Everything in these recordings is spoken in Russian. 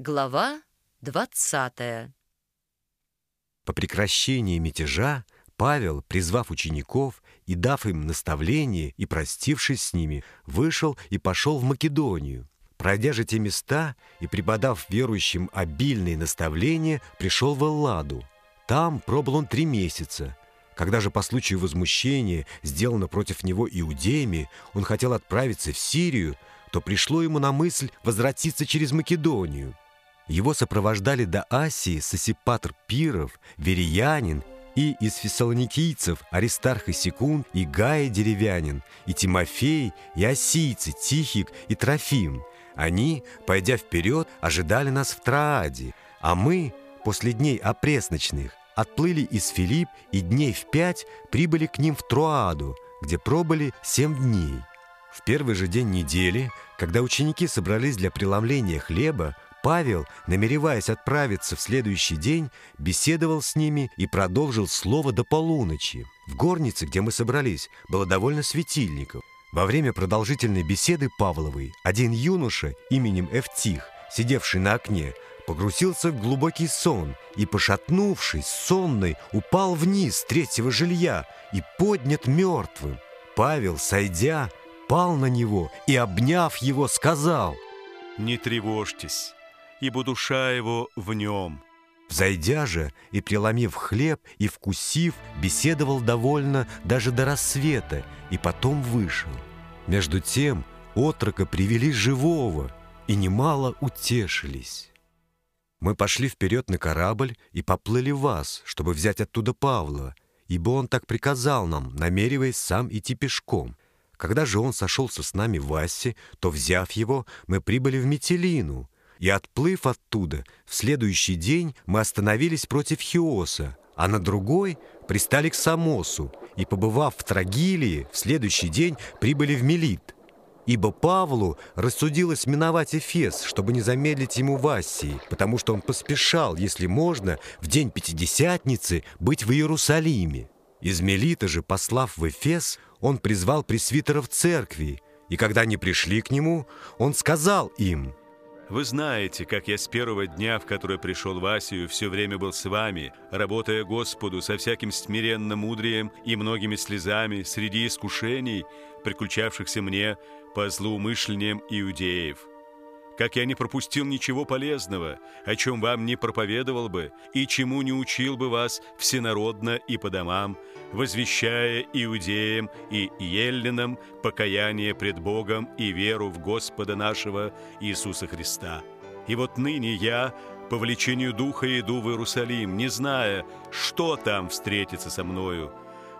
Глава 20 По прекращении мятежа Павел, призвав учеников и дав им наставление и простившись с ними, вышел и пошел в Македонию. Пройдя же те места и преподав верующим обильные наставления, пришел в Элладу. Там пробыл он три месяца. Когда же по случаю возмущения, сделано против него иудеями, он хотел отправиться в Сирию, то пришло ему на мысль возвратиться через Македонию. Его сопровождали до Асии Сосипатр Пиров, Вериянин и из фессалоникийцев Аристарх и Секунд, и Гая Деревянин, и Тимофей, и Осийцы, Тихик и Трофим. Они, пойдя вперед, ожидали нас в Трааде, а мы, после дней опресночных, отплыли из Филипп и дней в пять прибыли к ним в Троаду, где пробыли семь дней. В первый же день недели, когда ученики собрались для преломления хлеба, Павел, намереваясь отправиться в следующий день, беседовал с ними и продолжил слово до полуночи. В горнице, где мы собрались, было довольно светильников. Во время продолжительной беседы Павловой один юноша именем Эвтих, сидевший на окне, погрузился в глубокий сон и, пошатнувшись, сонный, упал вниз с третьего жилья и поднят мертвым. Павел, сойдя, пал на него и, обняв его, сказал «Не тревожьтесь, ибо душа его в нем». Взойдя же и преломив хлеб и вкусив, беседовал довольно даже до рассвета, и потом вышел. Между тем отрока привели живого, и немало утешились. Мы пошли вперед на корабль и поплыли в вас, чтобы взять оттуда Павла, ибо он так приказал нам, намереваясь сам идти пешком. Когда же он сошелся с нами в Ассе, то, взяв его, мы прибыли в Метелину — и отплыв оттуда, в следующий день мы остановились против Хиоса, а на другой пристали к Самосу, и, побывав в Трагилии, в следующий день прибыли в Мелит. Ибо Павлу рассудилось миновать Эфес, чтобы не замедлить ему в потому что он поспешал, если можно, в день Пятидесятницы быть в Иерусалиме. Из Мелита же, послав в Эфес, он призвал пресвитеров церкви, и когда они пришли к нему, он сказал им – вы знаете, как я с первого дня, в который пришел в Асию, все время был с вами, работая Господу со всяким смиренным мудрием и многими слезами среди искушений, приключавшихся мне по злоумышлениям иудеев. Как я не пропустил ничего полезного, о чем вам не проповедовал бы и чему не учил бы вас всенародно и по домам, возвещая иудеям и еллинам покаяние пред Богом и веру в Господа нашего Иисуса Христа. И вот ныне я, по влечению Духа, иду в Иерусалим, не зная, что там встретится со мною,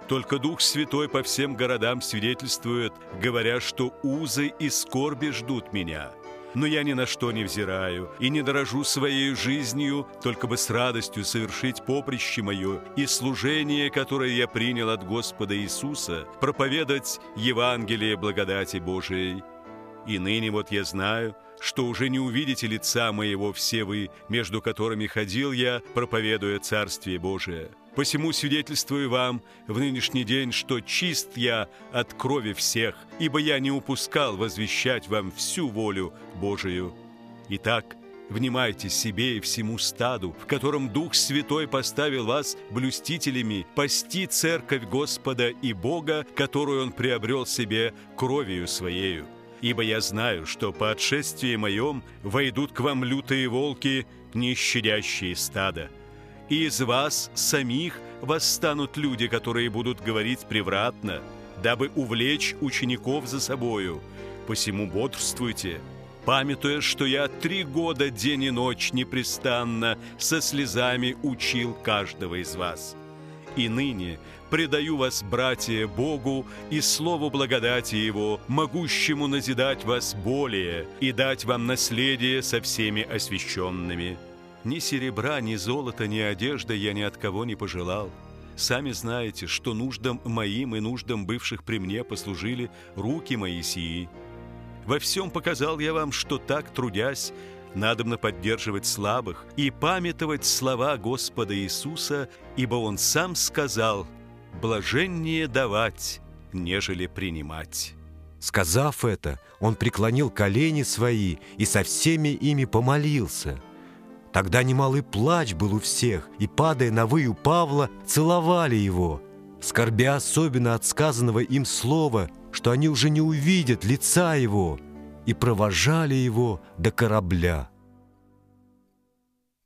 только Дух Святой по всем городам свидетельствует, говоря, что узы и скорби ждут меня но я ни на что не взираю и не дорожу своей жизнью, только бы с радостью совершить поприще мое и служение, которое я принял от Господа Иисуса, проповедать Евангелие благодати Божией. И ныне вот я знаю, что уже не увидите лица моего все вы, между которыми ходил я, проповедуя Царствие Божие. Посему свидетельствую вам в нынешний день, что чист я от крови всех, ибо я не упускал возвещать вам всю волю Божию. Итак, Внимайте себе и всему стаду, в котором Дух Святой поставил вас блюстителями, пасти церковь Господа и Бога, которую Он приобрел себе кровью Своею. Ибо я знаю, что по отшествии моем войдут к вам лютые волки, не щадящие стада. И из вас самих восстанут люди, которые будут говорить превратно, дабы увлечь учеников за собою. Посему бодрствуйте, памятуя, что я три года день и ночь непрестанно со слезами учил каждого из вас. И ныне предаю вас, братья, Богу и Слову благодати Его, могущему назидать вас более и дать вам наследие со всеми освященными. Ни серебра, ни золота, ни одежды я ни от кого не пожелал. Сами знаете, что нуждам моим и нуждам бывших при мне послужили руки мои сии. Во всем показал я вам, что так, трудясь, надобно поддерживать слабых и памятовать слова Господа Иисуса, ибо Он сам сказал – блаженнее давать, нежели принимать». Сказав это, он преклонил колени свои и со всеми ими помолился. Тогда немалый плач был у всех, и, падая на выю Павла, целовали его, скорбя особенно от сказанного им слова, что они уже не увидят лица его, и провожали его до корабля.